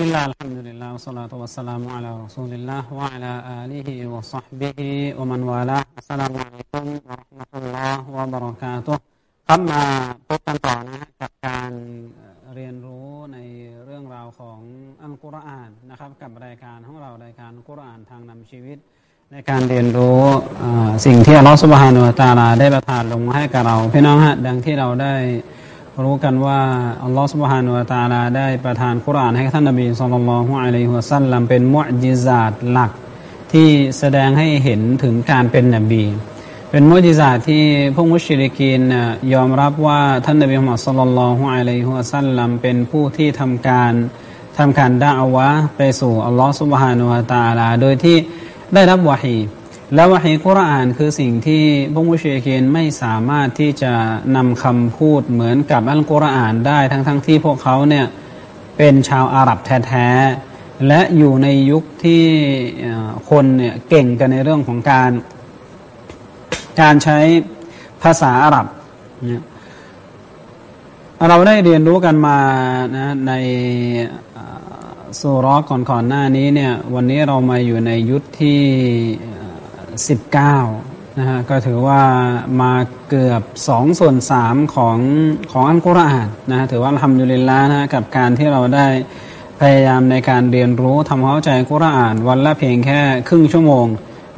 بسم الله الحمد لله والصلاة والسلام على رسول الله وعلى آله وصحبه ومن والاه السلام عليكم ورحمة الله وبركاته ครับมาพบกันต่อนะฮะกับการเรียนรู้ในเรื่องราวของอัลกุรอานนะครับกับรายการของเรารายการกุรอานทางนำชีวิต ในการเรียนรู้สิ่งที่อัลลอฮฺสุบฮานุตาลาได้ประทานลงมาให้กับเราพี่น้องฮะดังที่เราได้ รู้กันว่าอัลลอฮฺสุบฮานุตาลาได้ประทานคุรานให้ท่านนบีสุลต่านละฮ์อะลัยฮุสัลลัมเป็นมุจิซาตหลักที่แสดงให้เห็นถึงการเป็นนบี เป็นมุจิซาตที่พวกมุชริกีนยอมรับว่าท่านนบีมุฮัมมัดสุลลัลฮุอะลัยฮุสัลลัมเป็นผู้ที่ทำการทำการด่าวะไปสู่อัลลอฮฺสุบฮานุตาลา โดยที่ได้รับวะฮี แล้ววะฮีกุรอานคือสิ่งที่พวกมุชริกีนไม่สามารถที่จะนำคำพูดเหมือนกับอัลกุรอานได้ทั้งทั้งที่พวกเขาเนี่ยเป็นชาวอาหรับแท้ๆและอยู่ในยุคที่คนเนี่ยเก่งกันในเรื่องของการ การใช้ภาษาอาหรับเราได้เรียนรู้กันมานะในสุรก่อนก่อนหน้านี้เนี่ยวันนี้เรามาอยู่ในยุคที่ 19นะฮะก็ถือว่ามาเกือบ2ส่วน3ของของอัลกุรอานนะฮะถือว่าทำอยู่ลินละนะกับการที่เราได้พยายามในการเรียนรู้ทำความเข้าใจกุรอาน วันละเพียงแค่ครึ่งชั่วโมง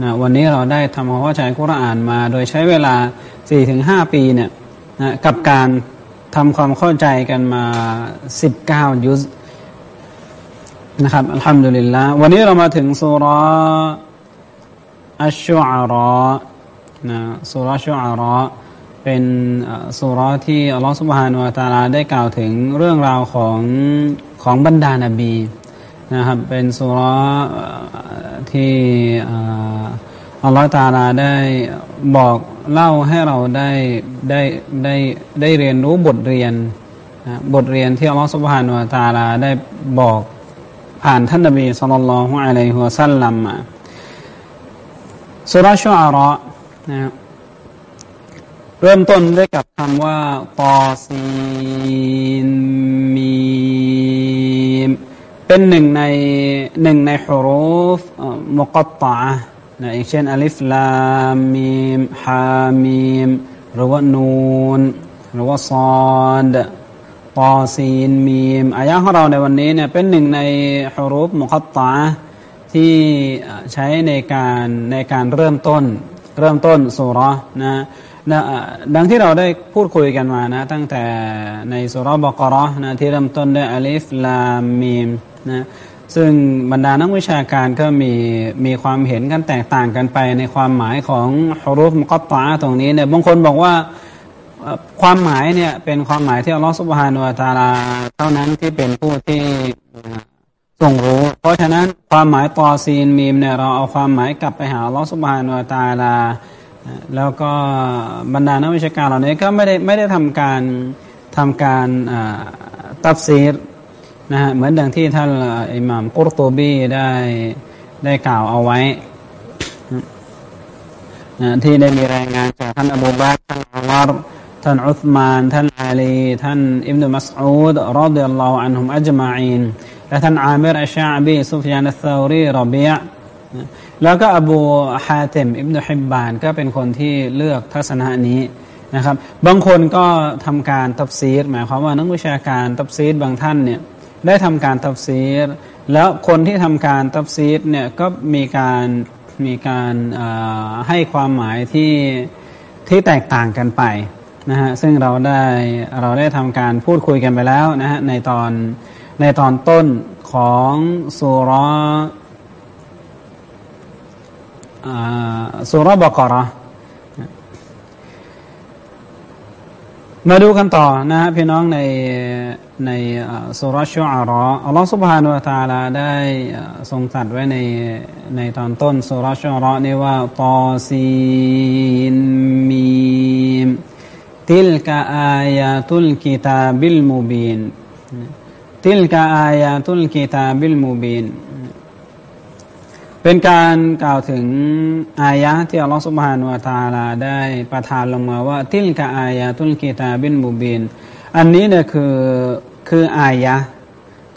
นะวันนี้เราได้ทำความเข้าใจกุรอานมา โดยใช้เวลา 4-5 ปีเนี่ยนะกับการทำความเข้าใจกันมา 19 ยุสนะครับอัลฮัมดุลิลละวันนี้เรามาถึงสุร อัชชุอาระนะสุรชุอาระเป็นสุรที่อัลลอฮฺสุบฮานุวะตาลาได้กล่าวถึงเรื่องราวของของบรรดานาบีนะครับเป็นสุรที่อัลลอฮฺตาลาได้บอกเล่าให้เราได้ได้ได้ได้เรียนรู้บทเรียนนะบทเรียนที่อัลลอฮฺสุบฮานุวะตาลาได้บอกผ่านท่านนบีสุลต่านละฮ์อะลัยฮิวสัลลัมมา สุรชอาระนะเริ่มต้นด้วยกับคำว่าตอซีนมีมเป็นหนึ่งในหนึ่งในฮุรูฟมุกตะนะอย่างเช่นอัลิฟลามมีมฮามีมหรือว่านูนหรือว่าซอดตอซีนมีมอายะของเราในวันนี้เนี่ยเป็นหนึ่งในฮุรูฟมุกตะ ที่ใช้ในการในการเริ่มต้น เริ่มต้นสุรนะนะดังที่เราได้พูดคุยกันมานะตั้งแต่ในสุรบกรนะที่เริ่มต้นด้วยอัลิฟลามีมนะซึ่งบรรดานักวิชาการก็มีมีความเห็นกันแตกต่างกันไปในความหมายของฮารุฟมกตาตรงนี้เนี่ยบางคนบอกว่าความหมายเนี่ยเป็นความหมายที่อัลลอฮฺสุบฮานุวาตาลาเท่านั้นที่เป็นผู้ที่ ทรงรู้ เพราะฉะนั้นความหมายตอซีนมีมเนี่ยเราเอาความหมายกลับไปหาลอสุบานวตาลา แล้วก็บรรดานักวิชาการเหล่านี้ก็ไม่ได้ไม่ได้ทำการทำการตับซีรนะฮะเหมือนดังที่ท่านอิหม่ามกุรตูบีได้ได้กล่าวเอาไว้นะที่ได้มีรายงานจากท่านอบูบักท่านอัลลอฮ์ ท่านอุสมาน ท่านอาลี ท่านอิบนุมัสอูดรอดิยัลลอฮุอันฮุมอัจมาอินและท่านอามิรอัชชาบีซุฟยานอัลซารีรอบียะแล้วก็อบูฮาเตมอิบนุฮิบบาน ก็เป็นคนที่เลือกทัศนะนี้นะครับ บางคนก็ทำการตับซีดหมายความว่านักวิชาการตับซีดบางท่านเนี่ยได้ทำการตับซีดแล้วคนที่ทำการตับซีดเนี่ยก็มีการมีการให้ความหมายที่ที่แตกต่างกันไป นะฮะซึ่งเราได้เราได้ทำการพูดคุยกันไปแล้วนะฮะในตอนในตอนต้นของสุรสุรบกรมาดูกันต่อนะฮะพี่น้องในในสุรชุอาระอัลลอฮฺสุบฮานุตาลาได้ทรงตรัสไว้ในในตอนต้นสุรชุอาระนี่ว่าطسم تلك آيات الكتاب المبين تلك آيات الكتاب المبينเป็นการกล่าวถึงอายะที่อัลลอฮฺสุบฮานุวาตาลาได้ประทานลงมาว่า ติลกาอายาตุลกิตาบิลมูบินอันนี้เนี่ยคือคืออายะ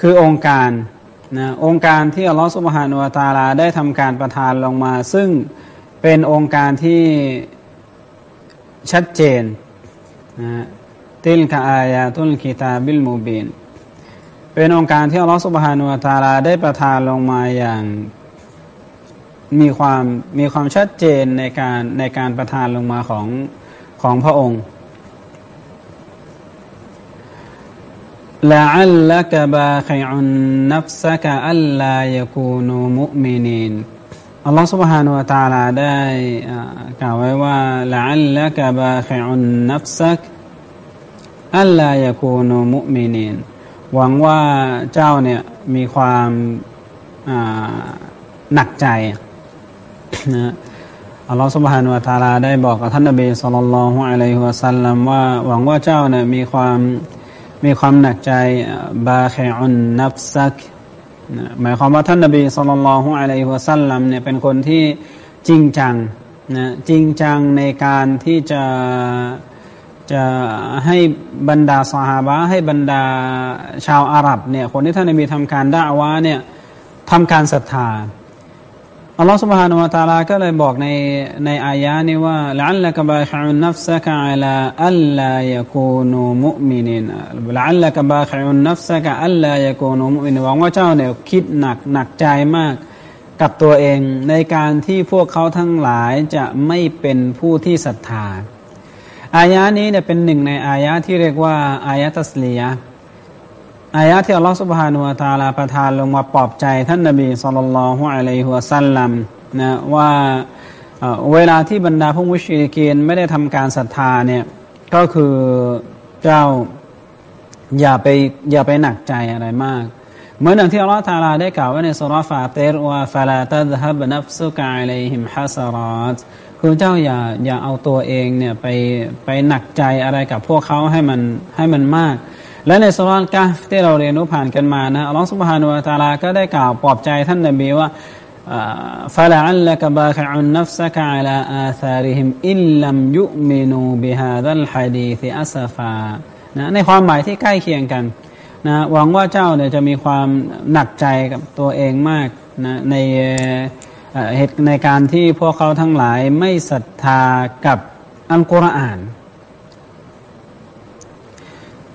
คือองค์การนะองค์การที่อัลลอฮฺสุบฮานุวาตาลาได้ทำการประทานลงมา ซึ่งเป็นองค์การที่ชัดเจน ติลกะอายาตุลกิตาบิลมูบินเป็นองค์การที่อัลลอฮฺสุบฮานุอัตาลาได้ประทานลงมาอย่างมีความมีความชัดเจนในการในการประทานลงมาของของพระองค์ละอัลละกบาขยอนนัฟซกะอัลลายกูนูมุมินีน อฮฺ سبحانه และ تعالى ได้กล่าวไว้ว่า لعلك باخع نفسك ألا يكونوا مؤمنين หวังว่าเจ้าเนี่ยมีความหนักใจนะอัลลอฮฺ سبحانه และ تعالى ได้บอกกับท่านนบีสุลต่านละฮ์อะลัยฮิวะสัลลัมว่าหวังว่าเจ้าเนี่ยมีความมีความหนักใจบาเคอุนนับซัก หมายความว่าท่านนบีสุลต่านละฮุอะลัยฮิวะสัลลัมเนี่ยเป็นคนที่จริงจังนะจริงจังในการที่จะจะให้บรรดาสหาบะให้บรรดาชาวอาหรับเนี่ยคนที่ท่านนบีทำการด่าวะเนี่ยทำการศรัทธา อัลลอฮฺ سبحانه และ تعالى ก็เลยบอกในในอายะนี้ว่าละอัลละกบาขิอุนนัฟซะกะอัลาอัลลายกูนูมุมินินละอัลละกบาขิอุนนัฟซะกะอัลลายกูนูมุมินหวังว่าเจ้าเนี่ยคิดหนักหนักใจมากกับตัวเองในการที่พวกเขาทั้งหลายจะไม่เป็นผู้ที่ศรัทธา อายะนี้เนี่ยเป็นหนึ่งในอายะที่เรียกว่าอายะตัสลียะ อายะที่อัลลอฮฺสุบฮานุวาตาลาประทานลงมาปลอบใจท่านนบีสุลต่านละฮุอะลัยฮิวะสัลลัมนะว่าเวลาที่บรรดาผู้มุชริกีนไม่ได้ทำการศรัทธาเนี่ยก็คือเจ้าอย่าไปอย่าไปหนักใจอะไรมาก เหมือนอย่างที่อัลลอฮฺตาลาได้กล่าวไว้ในสุรฟาเตรว่าฟาลาตัดฮับนัฟซุกะอะลัยฮิมฮัสรอตคือเจ้าอย่าอย่าเอาตัวเองเนี่ยไปไปหนักใจอะไรกับพวกเขาให้มันให้มันมาก และในสุรานกาฟที่เราเรียนรู้ผ่านกันมานะอัลลอฮฺสุบฮานุวะตาลาก็ได้กล่าวปลอบใจท่านนบีว่าฟะลาอัลลกบาคอุนนัฟซกะอัลาอาธาริฮิมอิลลัมยุมินูบิฮาดัลฮะดีซิอัสฟานะในความหมายที่ใกล้เคียงกันนะหวังว่าเจ้าเนี่ยจะมีความหนักใจกับตัวเองมากนะในเหตุในการที่พวกเขาทั้งหลายไม่ศรัทธากับอัลกุรอาน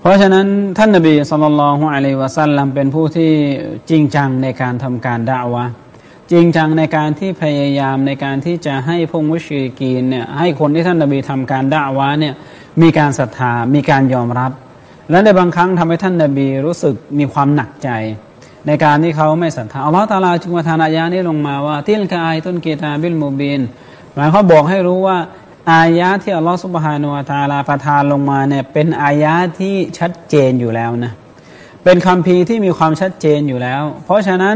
เพราะฉะนั้นท่านนบีสุลต่านละฮ์อะลัยวะสัลลัมเป็นผู้ที่จริงจังในการทำการด่าวะจริงจังในการที่พยายามในการที่จะให้พวกมุชริกีนเนี่ยให้คนที่ท่านนบีทำการด่าวะเนี่ยมีการศรัทธามีการยอมรับ และในบางครั้งทำให้ท่านนบีรู้สึกมีความหนักใจ ในการที่เขาไม่ศรัทธาอัลลอฮฺตาลาจึงมาทานอายานี้ลงมาว่าทิลกายต้นกีตาบิลมูบินหมายเขาบอกให้รู้ว่า อายะที่อัลลอฮฺสุบฮานุวาตาลาประทานลงมาเนี่ยเป็นอายะที่ชัดเจนอยู่แล้วนะเป็นคำพีที่มีความชัดเจนอยู่แล้ว เพราะฉะนั้น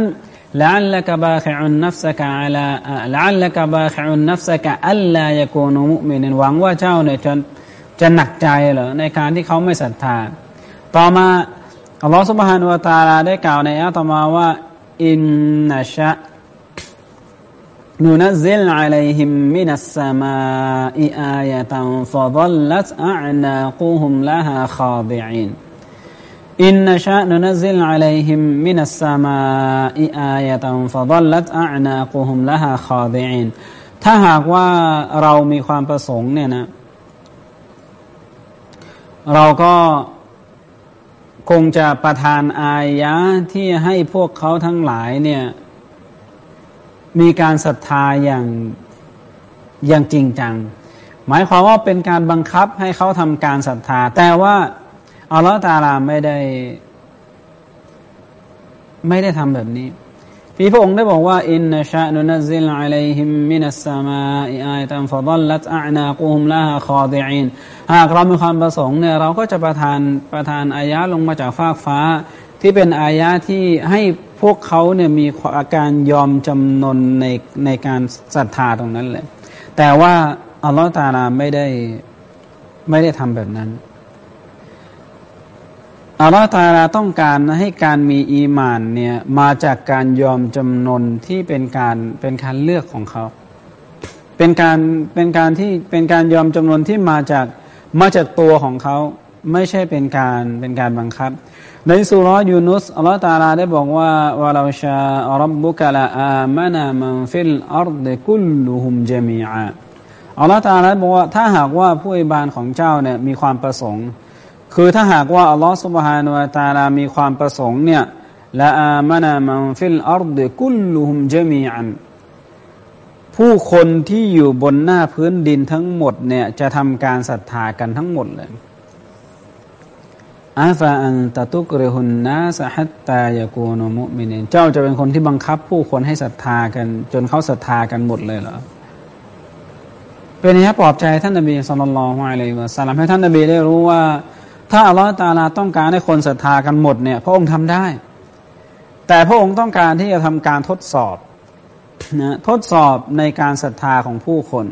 ละอัลละกบาขิอุนนัฟสกะอัลาละอัลละกบาขิอุนนัฟสกะอัลลายะกูนุมุมินหวังว่าเจ้าเนี่ยจะจะหนักใจเหรอในการที่เขาไม่ศรัทธา ต่อมาอัลลอฮฺสุบฮานุวาตาลาได้กล่าวในอัลตมาว่าอินนะชะ นูนัซิลอะลัยฮิมมินัสสมาอิอายะตันฟะดัลลัตอะนากุฮุมลาฮาคาดิอินอินนชะนุนัซิลอะลัยฮิมมินัสสมาอิอายะตันฟะดัลลัตอะนากุฮุมลาฮาคาดิอินถ้าหากว่าเรามีความประสงค์เนี่ยนะ เราก็คงจะประทานอายะที่ให้พวกเขาทั้งหลายเนี่ย มีการศรัทธาอย่างอย่างจริงจัง หมายความว่าเป็นการบังคับให้เขาทำการศรัทธา แต่ว่าอัลลอฮฺตาลาไม่ได้ ไม่ได้ทำแบบนี้พี่พระองค์ได้บอกว่าอินนชานุนซิลอะลัยฮิมมินัสสมาอิอายตันฟดัลลัตอานากุฮุมลาฮะคอดิอินหากเรามีความประสงค์เนี่ยเราก็จะประทานประทานอายะลงมาจากฟากฟ้า ที่เป็นอายะที่ให้พวกเขาเนี่ยมีอาการยอมจำนนในในการศรัทธาตรงนั้นเลยแต่ว่าอัลลอฮฺตาลาไม่ได้ไม่ได้ทำแบบนั้นอัลลอฮฺตาลาต้องการให้การมีอีมานเนี่ยมาจากการยอมจำนนที่เป็นการเป็นการเลือกของเขา เป็นการเป็นการที่เป็นการยอมจำนนที่มาจากมาจากตัวของเขาไม่ใช่เป็นการเป็นการบังคับ ในสุรยูนุสอัลลอฮฺตาลาได้บอกว่าولو شاء ربك لآمن من في الأرض كلهم جميعا อัลลอฮฺตาลาบอกว่าถ้าหากว่าผู้อภิบาลของเจ้าเนี่ยมีความประสงค์ คือถ้าหากว่าอัลลอฮฺสุบฮานุวะตาลามีความประสงค์เนี่ยละอามานามันฟิลอัรดกุลลุฮุมจมีอันผู้คนที่อยู่บนหน้าพื้นดินทั้งหมดเนี่ยจะทำการศรัทธากันทั้งหมดเลย อาฟาอันตะตุกเรหุนนาสหัตตายากูนมุมินินเจ้าจะเป็นคนที่บังคับผู้คนให้ศรัทธากัน จนเขาศรัทธากันหมดเลยเหรอ เป็นนี้ปลอบใจท่านนบีสุลต่านละฮ์อะลัยฮิวะสัลลัมให้ท่านนบีได้รู้ว่า ถ้าอัลลอฮฺตาลาต้องการให้คนศรัทธากันหมดเนี่ย พระองค์ทำได้ แต่พระองค์ต้องการที่จะทำการทดสอบนะทดสอบในการศรัทธาของผู้คน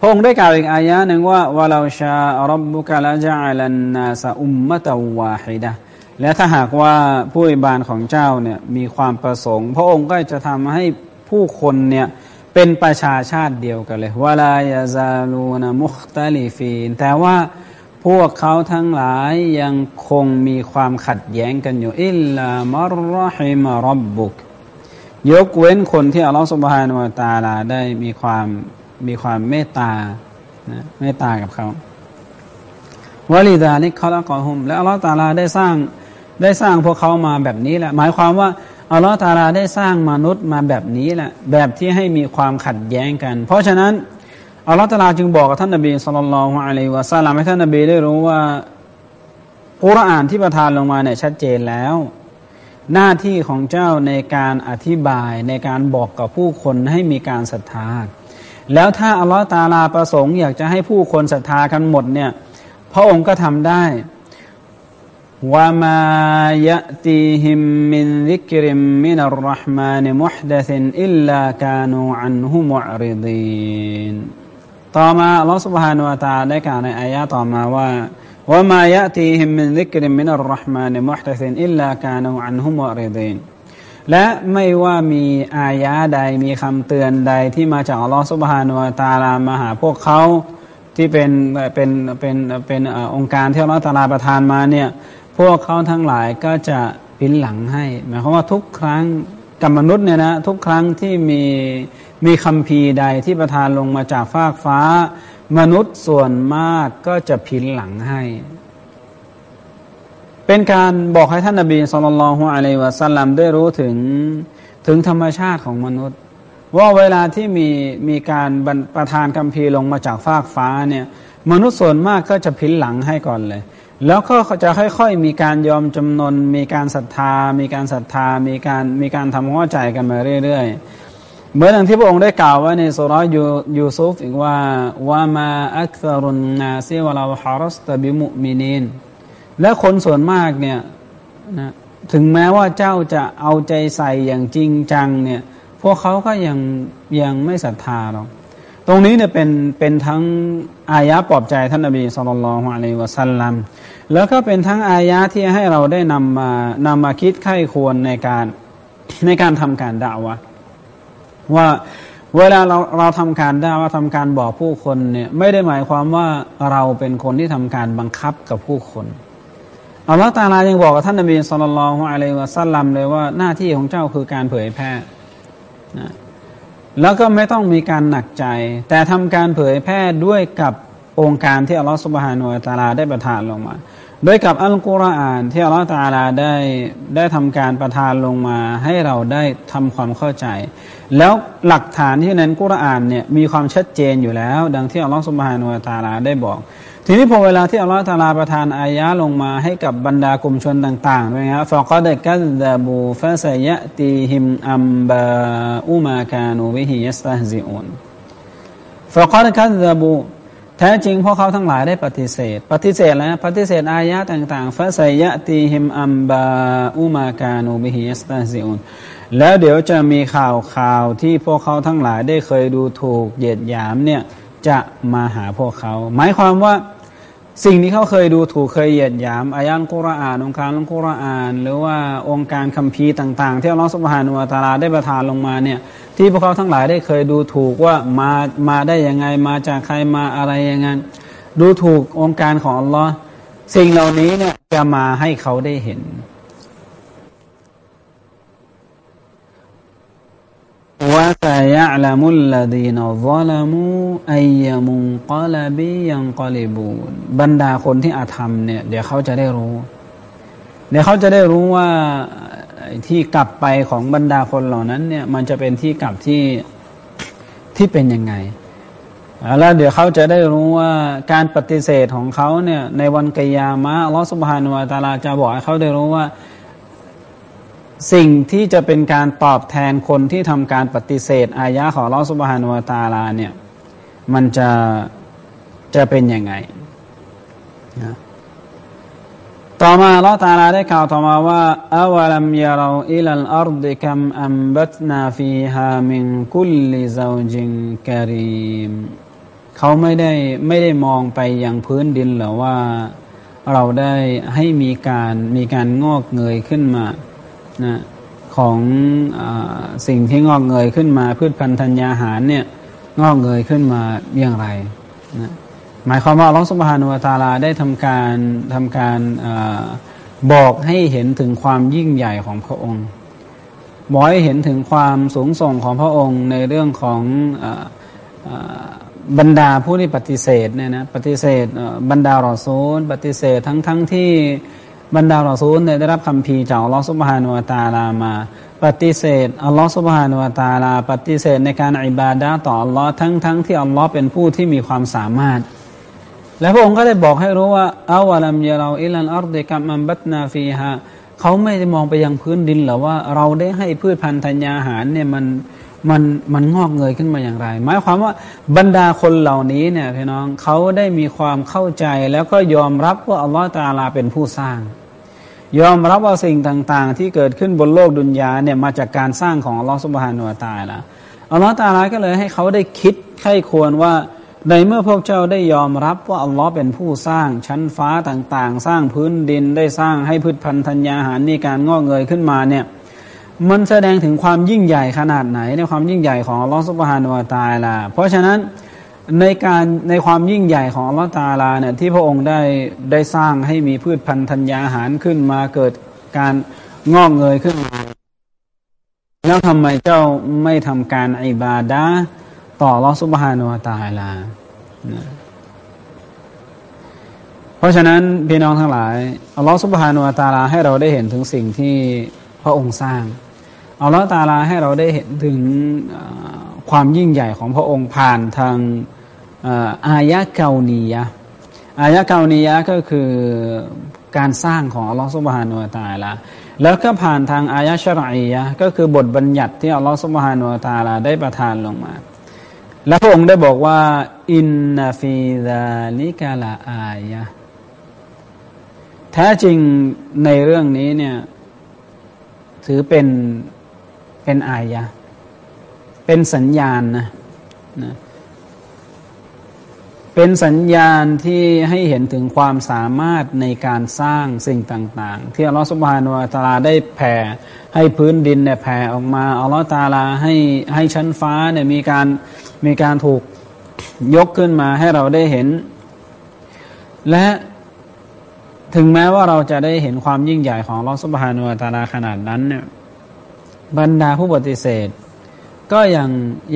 พระองค์ได้กล่าวอีกอายะหนึ่งว่าวะลาชารับบุกะละจะอัลันนาสอุมมะตวาฮิดะและถ้าหากว่าผู้อิบานของเจ้าเนี่ยมีความประสงค์ พระองค์ก็จะทำให้ผู้คนเนี่ยเป็นประชาชาติเดียวกันเลยวะลายาซาลูนมุคตลิฟีน แต่ว่าพวกเขาทั้งหลายยังคงมีความขัดแย้งกันอยู่อิลลามารรฮิมรับบุก ยกเว้นคนที่อัลลอฮฺสุบฮานวะตาลาได้มีความ มีความเมตตานะเมตตากับเขาวลีดานิคอละกอฮุม และอัลลอฮฺตาลาได้สร้างได้สร้างพวกเขามาแบบนี้แหละ หมายความว่าอัลลอฮฺตาลาได้สร้างมนุษย์มาแบบนี้แหละ แบบที่ให้มีความขัดแย้งกัน เพราะฉะนั้นอัลลอฮฺตาลาจึงบอกกับท่านนบีสุลต่านละฮ์อะลัยวะสัลลัมให้ท่านนบีได้รู้ว่ากุรอานที่ประทานลงมาเนี่ยชัดเจนแล้ว หน้าที่ของเจ้าในการอธิบายในการบอกกับผู้คนให้มีการศรัทธา แล้วถ้าอัลลอฮฺตาลาประสงค์อยากจะให้ผู้คนศรัทธากันหมดเนี่ย พระองค์ก็ทำได้وما يأتيهم من ذكر من الرحمن محدث إلا كانوا عنه معرضينต่อมาอัลลอฮฺสุบฮานุอัตาได้กล่าวในอายะต่อมาว่าวามายะตีหิมมินลิกริมมินอัลรหมานมุฮดะซินอิลลากานูอันฮุมูอริดีน และไม่ว่ามีอายะใดมีคำเตือนใดที่มาจากอัลลอฮฺสุบฮานุตาลามาหาพวกเขาที่เป็นเป็นเป็นเป็นองค์การที่อัลลอฮฺตาลาประทานมาเนี่ยพวกเขาทั้งหลายก็จะปินหลังให้ หมายความว่าทุกครั้งกับมนุษย์เนี่ยนะทุกครั้งที่มีมีคำพีใดที่ประทานลงมาจากฟากฟ้า มนุษย์ส่วนมากก็จะพินหลังให้ เป็นการบอกให้ท่านนบีสุลต่านละฮ์อะลัยวะสัลลัมได้รู้ถึงถึงธรรมชาติของมนุษย์ ว่าเวลาที่มีมีการประทานคำพีลงมาจากฟากฟ้าเนี่ยมนุษย์ส่วนมากก็จะพินหลังให้ก่อนเลย แล้วก็จะค่อยๆ มีการยอมจำนน มีการศรัทธา มีการศรัทธา มีการมีการทำข้อใจกันมาเรื่อยๆเหมือนอย่างที่พระองค์ได้กล่าวไว้ในสุรยูยูซุฟอีกว่าว่ามาอักษรุนนาซีวะลาฮารัสตบิมุมินิน และคนส่วนมากเนี่ยนะถึงแม้ว่าเจ้าจะเอาใจใส่อย่างจริงจังเนี่ย พวกเขาก็ยังยังไม่ศรัทธาหรอกตรงนี้เนี่ยเป็นเป็นทั้งอายะปลอบใจท่านนบีสุลต่านละฮ์อะลัยวะสัลลัมแล้วก็เป็นทั้งอายะที่ให้เราได้นำมานำมาคิดไข้ควรในการในการทำการด่าวะว่าเวลาเราเราทำการด่าว่าทำการบอกผู้คนเนี่ยไม่ได้หมายความว่าเราเป็นคนที่ทำการบังคับกับผู้คน อัลลอฮฺตาลายังบอกกับท่านนบีสุลต่านละฮ์อะลัยวะสัลลัมเลยว่าหน้าที่ของเจ้าคือการเผยแพร่นะแล้วก็ไม่ต้องมีการหนักใจ แต่ทำการเผยแพร่ด้วยกับองค์การที่อัลลอฮฺสุบฮานุตาลาได้ประทานลงมา ด้วยกับอัลกุรอานที่อัลลอฮฺตาลาได้ได้ทำการประทานลงมาให้เราได้ทำความเข้าใจ แล้วหลักฐานที่นั้นกุรอานเนี่ยมีความชัดเจนอยู่แล้ว ดังที่อัลลอฮฺสุบฮานุตาลาได้บอก ทีนี้พอเวลาที่อัลลอฮฺตาลาประทานอายะลงมาให้กับบรรดากลุ่มชนต่างๆนะครัฟะกอดกัซดาบูฟาสยะตีฮิมอัมบาอุมากานูวิฮิยัสตาซิอุนฟะกอดกัซดาบูแท้จริงพวกเขาทั้งหลายได้ปฏิเสธ ปฏิเสธแล้วปฏิเสธอายะต่างๆฟาสยะตีฮิมอัมบาอุมากานูวิฮิยัสตาซิอุนแล้วเดี๋ยวจะมีข่าวข่าวที่พวกเขาทั้งหลายได้เคยดูถูกเหยียดหยามเนี่ยจะมาหาพวกเขา หมายความว่า สิ่งที่เขาเคยดูถูกเคยเหยียดหยามอายันกุรอานองค์การองกุรอาน หรือว่าองค์การคัมภีร์ต่าง ๆ ที่อัลลอฮฺสุบฮานุวาตาลาได้ประทานลงมาเนี่ยที่พวกเขาทั้งหลายได้เคยดูถูกว่ามามาได้ยังไงมาจากใครมาอะไรยังไงดูถูกองค์การของอัลลอฮ์สิ่งเหล่านี้เนี่ยจะมาให้เขาได้เห็น วะซายะลามุลลดีนอซาลามูอัยยมุงกลบียังกลิบูนบรรดาคนที่อาธรรมเนี่ยเดี๋ยวเขาจะได้รู้ เดี๋ยวเขาจะได้รู้ว่าที่กลับไปของบรรดาคนเหล่านั้นเนี่ยมันจะเป็นที่กลับที่ที่เป็นยังไงแล้วเดี๋ยวเขาจะได้รู้ว่าการปฏิเสธของเขาเนี่ยในวันกิยามะลอสุบฮานุวาตาลาจะบอกให้เขาได้รู้ว่า สิ่งที่จะเป็นการตอบแทนคนที่ทำการปฏิเสธ อายะของลอสุบฮานุวตาลาเนี่ยมันจะจะเป็นยังไงนะต่อมาลอตาลาได้กล่าวต่อมาว่าอาวลัมยาเราอิลัลอัรดิคัมอัมบัตนาฟีฮามินคุลลิซาจิงกะรีมเขาไม่ได้ไม่ได้มองไปยังพื้นดินหรือว่าเราได้ให้มีการมีการงอกเงยขึ้นมา นะของอสิ่งที่งอกเงยขึ้นมา พืชพันธุ์ธัญญาหารเนี่ยงอกเงยขึ้นมาอย่างไรนะหมายความว่าลอสุบฮานุวตาลาได้ทำการทำการอบอกให้เห็นถึงความยิ่งใหญ่ของพระองค์บอกให้เห็นถึงความสูงส่งของพระองค์ในเรื่องของบรรดาผู้ที่ปฏิเสธเนี่ยนะปฏิเสธบรรดารอซูลปฏิเสธทั้งทั้งที่ บรรดารอซูลเนี่ยได้รับคำพีจากอัลลอฮฺสุบฮานุวาตาลามา ปฏิเสธอัลลอฮฺสุบฮานุวาตาลา ปฏิเสธในการอิบาดาต่ออัลลอฮ์ทั้งทั้งที่อัลลอฮ์เป็นผู้ที่มีความสามารถ และพระองค์ก็ได้บอกให้รู้ว่าอาวลัมยาเราอิลันอัรดิกัมมัมบัตนาฟีฮะเขาไม่ได้มองไปยังพื้นดินหรือว่าเราได้ให้พืชพันธุ์ธัญญาหารเนี่ยมันมันมันงอกเงยขึ้นมาอย่างไร หมายความว่าบรรดาคนเหล่านี้เนี่ยพี่น้องเขาได้มีความเข้าใจแล้วก็ยอมรับว่าอัลลอฮฺตาลาเป็นผู้สร้าง ยอมรับว่าสิ่งต่างๆ ที่เกิดขึ้นบนโลกดุนยาเนี่ยมาจากการสร้างของอัลลอฮฺสุบฮานุวาตาละอัลลอฮฺตาลาก็เลยให้เขาได้คิดใครควรว่าในเมื่อพวกเจ้าได้ยอมรับว่าอัลลอฮ์เป็นผู้สร้างชั้นฟ้าต่างๆ สร้างพื้นดินได้สร้างให้พืชพันธุ์ธัญญาหารในการงอกเงยขึ้นมาเนี่ยมันแสดงถึงความยิ่งใหญ่ขนาดไหนในความยิ่งใหญ่ของอัลลอฮฺสุบฮานุวาตาลาเพราะฉะนั้น ในการในความยิ่งใหญ่ของอัลลอฮฺตาลาเนี่ยที่พระองค์ได้ได้สร้างให้มีพืชพันธุ์ธัญญาหารขึ้นมาเกิดการงอกเงยขึ้นมา แล้วทำไมเจ้าไม่ทำการอิบาดาต่อลอสุบฮานุวาตาลา เพราะฉะนั้นพี่น้องทั้งหลายอัลลอฮฺสุบฮานุวาตาลาให้เราได้เห็นถึงสิ่งที่พระองค์สร้างอัลลอฮฺตาลาให้เราได้เห็นถึงความยิ่งใหญ่ของพระองค์ผ่านทาง อายะเกานียะอายะเกานียะก็คือการสร้างของอัลลอฮฺสุบฮานุวาตาลาแล้วก็ผ่านทางอายะชรัยะก็คือบทบัญญัติที่อัลลอฮฺสุบฮานุวาตาลาได้ประทานลงมา และพระองค์ได้บอกว่าอินนาฟีดาลิกาลาอายะแท้จริงในเรื่องนี้เนี่ยถือเป็นเป็นอายะเป็นสัญญาณนะนะ เป็นสัญญาณที่ให้เห็นถึงความสามารถในการสร้างสิ่งต่างๆ ที่อัลลอฮฺสุบฮานวะตาลาได้แผ่ ให้พื้นดินเนี่ยแผ่ออกมาอัลลอฮฺตาลาให้ให้ชั้นฟ้าเนี่ยมีการมีการถูกยกขึ้นมาให้เราได้เห็น และถึงแม้ว่าเราจะได้เห็นความยิ่งใหญ่ของลอสุบฮานุวตาลาขนาดนั้นเนี่ยบรรดาผู้ปฏิเสธ ก็ยัง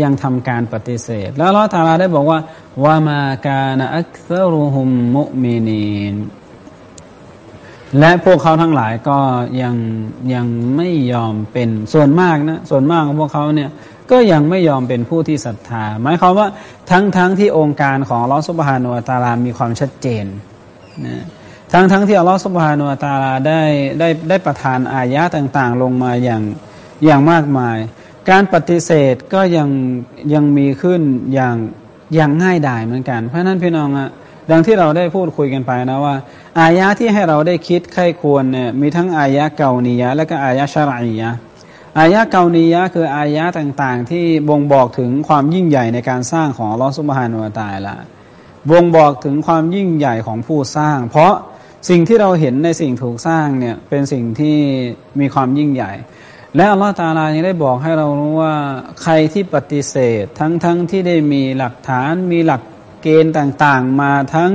ยังทำการปฏิเสธ แล้วลอตาลาได้บอกว่าวามาการอักษรุหุมมุมินีนและพวกเขาทั้งหลายก็ยังยังไม่ยอมเป็นส่วนมากนะส่วนมากของพวกเขาเนี่ยก็ยังไม่ยอมเป็นผู้ที่ศรัทธา หมายความว่าทั้งทั้งที่องค์การของลอสุบฮานุตาลามีความชัดเจนนะทั้งทั้งที่อัลลอฮฺสุบฮานุอัตาลาได้ได้ได้ประทานอายะต่าง ๆ ลงมาอย่างอย่างมากมาย การปฏิเสธก็ยังยังมีขึ้นอย่างอย่างง่ายดายเหมือนกัน เพราะนั้นพี่น้องอะดังที่เราได้พูดคุยกันไปนะว่า อายะที่ให้เราได้คิดไข้ควรเนี่ยมีทั้งอายะเกาเนียและก็อายะชารียะอายะเกาเนียคืออายะต่างๆ ที่บ่งบอกถึงความยิ่งใหญ่ในการสร้างของอัลอสุบฮานุตายลาบ่งบอกถึงความยิ่งใหญ่ของผู้สร้าง เพราะสิ่งที่เราเห็นในสิ่งถูกสร้างเนี่ยเป็นสิ่งที่มีความยิ่งใหญ่ และอัลลอฮฺตาลายังได้บอกให้เรารู้ว่าใครที่ปฏิเสธ ทั้งทั้งที่ได้มีหลักฐานมีหลักเกณฑ์ต่างๆ มาทั้ง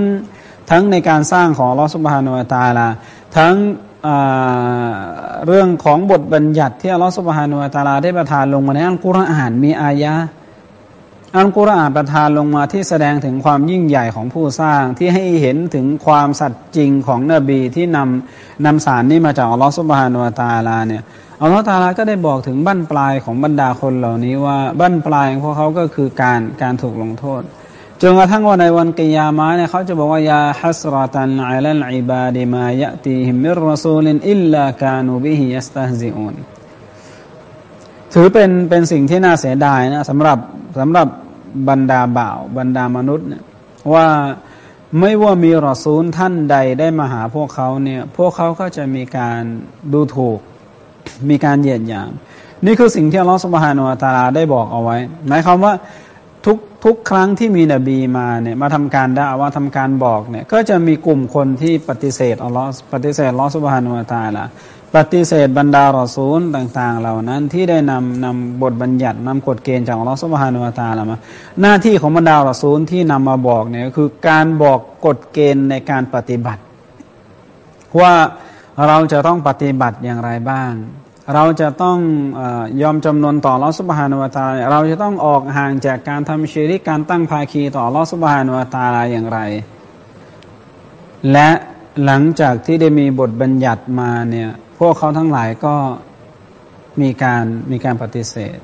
ทั้งในการสร้างของอัลลอฮฺสุบฮานุตาลาทั้งเรื่องของบทบัญญัติที่อัลลอฮฺสุบฮานุตาลาได้ประทานลงมาในอัลกุรอานมีอายะอัลกุรอานประทานลงมาที่แสดงถึงความยิ่งใหญ่ของผู้สร้างที่ให้เห็นถึงความสัตย์จริงของนบีที่นำนำสารนี้มาจากอัลลอฮฺสุบฮานุตาลาเนี่ย อัลลอฮฺตาลาก็ได้บอกถึงบั้นปลายของบรรดาคนเหล่านี้ว่าบั้นปลายของพวกเขาก็คือการการถูกลงโทษจนกระทั่งว่าในวันกิยามะเนี่ยเขาจะบอกว่ายาฮัสรตันอัลลอิบาดิมายะตีฮิมิรรสูลินอิลลากานูบิฮิยัสตาซิอุนถือเป็นเป็นสิ่งที่น่าเสียดายนะสำหรับสำหรับบรรดาบ่าวบรรดามนุษย์เนี่ยว่าไม่ว่ามีรอซูลท่านใดได้มาหาพวกเขาเนี่ยพวกเขาก็จะมีการดูถูก มีการเหยียดหยาม นี่คือสิ่งที่อัลลอฮฺสุบฮานุอัตาลาได้บอกเอาไว้ หมายความว่าทุกทุกครั้งที่มีนบีมาเนี่ยมาทำการด่าว่าทำการบอกเนี่ยก็จะมีกลุ่มคนที่ปฏิเสธอัลลอฮ์ปฏิเสธอัลลอสุบฮานุวาตาละปฏิเสธบรรดารอซูลต่าง ๆ เหล่านั้นที่ได้นำนำบทบัญญัตินำกฎเกณฑ์จากอัลลอฮ์สุบฮานุวาตาละมาหน้าที่ของบรรดารอซูลที่นำมาบอกเนี่ยคือการบอกกฎเกณฑ์ในการปฏิบัติ ว่า เราจะต้องปฏิบัติอย่างไรบ้าง เราจะต้องยอมจำนวนต่อลอสุบฮานวตาเราจะต้องออกห่างจากการทำชีริกการตั้งภาคีต่อลอสุบฮานวตาอย่างไร และหลังจากที่ได้มีบทบัญญัติมาเนี่ยพวกเขาทั้งหลายก็มีการมีการปฏิเสธ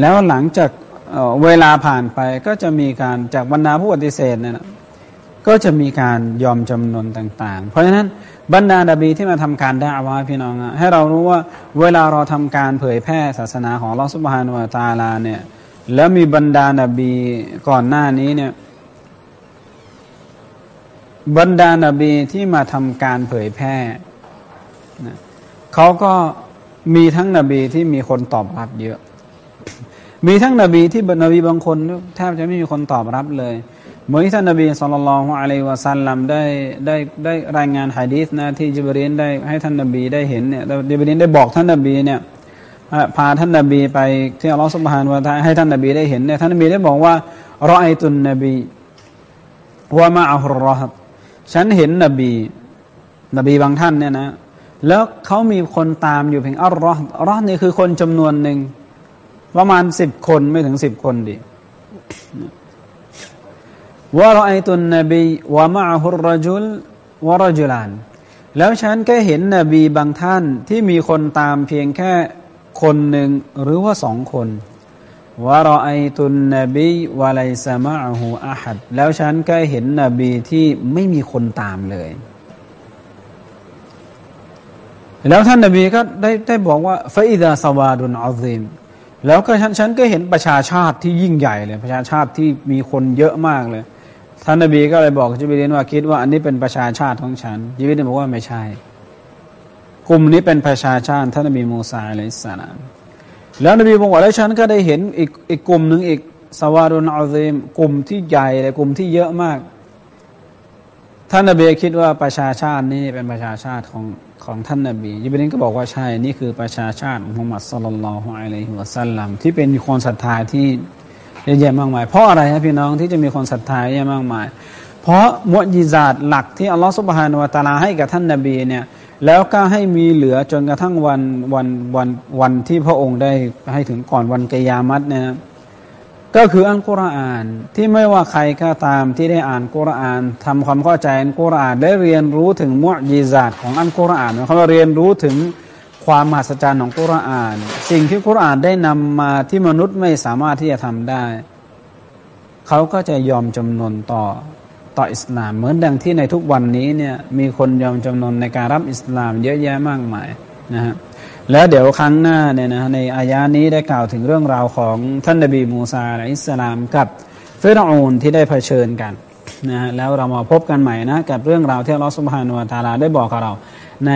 แล้วหลังจากเวลาผ่านไปก็จะมีการจากบรรดาผู้ปฏิเสธเนี่ย ก็จะมีการยอมจำนวนต่าง ๆ เพราะฉะนั้นบรรดาดบีที่มาทำการได้อาวาพี่น้องอะให้เรารู้ว่าเวลาเราทำการเผยแพร่ศาสนาของลอสุบฮานุตาลาเนี่ยแล้วมีบรรดาดบีก่อนหน้านี้เนี่ยบรรดาดบีที่มาทำการเผยแพร่นะเขาก็มีทั้งนบีที่มีคนตอบรับเยอะ มีทั้งนบีที่นบีบางคนแทบจะไม่มีคนตอบรับเลย เมื่อท่านนบีสุลต่านละฮ์อะลัยวะสัลลัมได้ได้ได้รายงานฮะดีษนะที่จิบรีนได้ให้ท่านนบีได้เห็นเนี่ยจิบรีนได้บอกท่านนบีเนี่ยพาท่านนบีไปที่อัลลอฮฺสุบฮานวะตาให้ท่านนบีได้เห็นเนี่ยท่านนบีได้บอกว่ารอไอตุนนบีว่ามาอัลรอฮ์ฉันเห็นนบี นบีบางท่านเนี่ยนะแล้วเขามีคนตามอยู่เพียงอัลรอฮ์อัลรอฮ์นี่คือคนจำนวนหนึ่งประมาณสิบคนไม่ถึงสิบคนดิ วะรอไอตุนนบีวะมะฮุรรจุลวะรจุลาน แล้วฉันก็เห็นนบีบางท่านที่มีคนตามเพียงแค่คนหนึ่งหรือว่าสองคนวะรอไอตุนนบีวะไลซามะฮูอาหัดแล้วฉันก็เห็นนบีที่ไม่มีคนตามเลย แล้วท่านนบีก็ได้ได้บอกว่าฟาอิดาสวาดุนอัลซิมแล้วก็ฉันฉันก็เห็นประชาชาติที่ยิ่งใหญ่เลย ประชาชาติที่มีคนเยอะมากเลย ท่านนบีก็เลยบอกจิบรีนว่าคิดว่าอันนี้เป็นประชาชาติของฉันจิบรีนบอกว่าไม่ใช่ กลุ่มนี้เป็นประชาชาติท่านนบีมูซาอะลัยสสลามแล้วนบีบอกว่าแล้วฉันก็ได้เห็นอีกอีกกลุ่มหนึ่งอีกสวารุนอัลซิมกลุ่มที่ใหญ่เลยกลุ่มที่เยอะมาก ท่านนบีคิดว่าประชาชาตินี้เป็นประชาชาติของของท่านนบียิบรินก็บอกว่าใช่นี่คือประชาชาติมุฮัมมัดสุลลัลฮุอะลัยฮิวะสัลลัมที่เป็นคนศรัทธาที่ เยอะแยะมากมาย เพราะอะไรครับพี่น้องที่จะมีคนศรัทธาเยอะแยะมากมาย เพราะมุจิซาตหลักที่อัลลอฮฺสุบฮานวะตาลาให้กับท่านนบีเนี่ยแล้วก็ให้มีเหลือจนกระทั่งวันวันวันวันที่พระองค์ได้ให้ถึงก่อนวันกิยามัตเนี่ยก็คืออัลกุรอานที่ไม่ว่าใครก็ตามที่ได้อ่านกุรอานทำความเข้าใจอัลกุรอานได้เรียนรู้ถึงมุจิซาตของอัลกุรอานเขาเรียนรู้ถึง ความมหัศจรรย์ของกุรอาน สิ่งที่กุรอานได้นำมาที่มนุษย์ไม่สามารถที่จะทำได้ เขาก็จะยอมจำนนต่อต่ออิสลาม เหมือนดังที่ในทุกวันนี้เนี่ยมีคนยอมจำนนในการรับอิสลามเยอะแยะมากมายนะฮะแล้วเดี๋ยวครั้งหน้าเนี่ยนะในอายานี้ได้กล่าวถึงเรื่องราวของท่านนบีมูซาอิสลามกับฟิรอูนที่ได้เผชิญกัน นะฮะแล้วเรามาพบกันใหม่นะ กับเรื่องราวที่อัลลอฮฺสุบฮานุวะตาลาได้บอกกับเรา ใน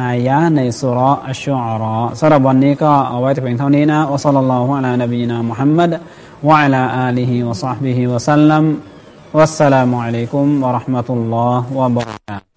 อายะในสุรอัชชุอรอสำหรับวันนี้ก็เอาไว้เพียงเท่านี้นะอัสลลัลลอฮุอะลานบีนามุฮัมมัดวะอะลาอาลีฮิวะซอฮบิฮิวะสัลลัมวัสสลามุอะลัยกุมวะราะห์มะตุลลอฮ์วะบะเราะกาตุ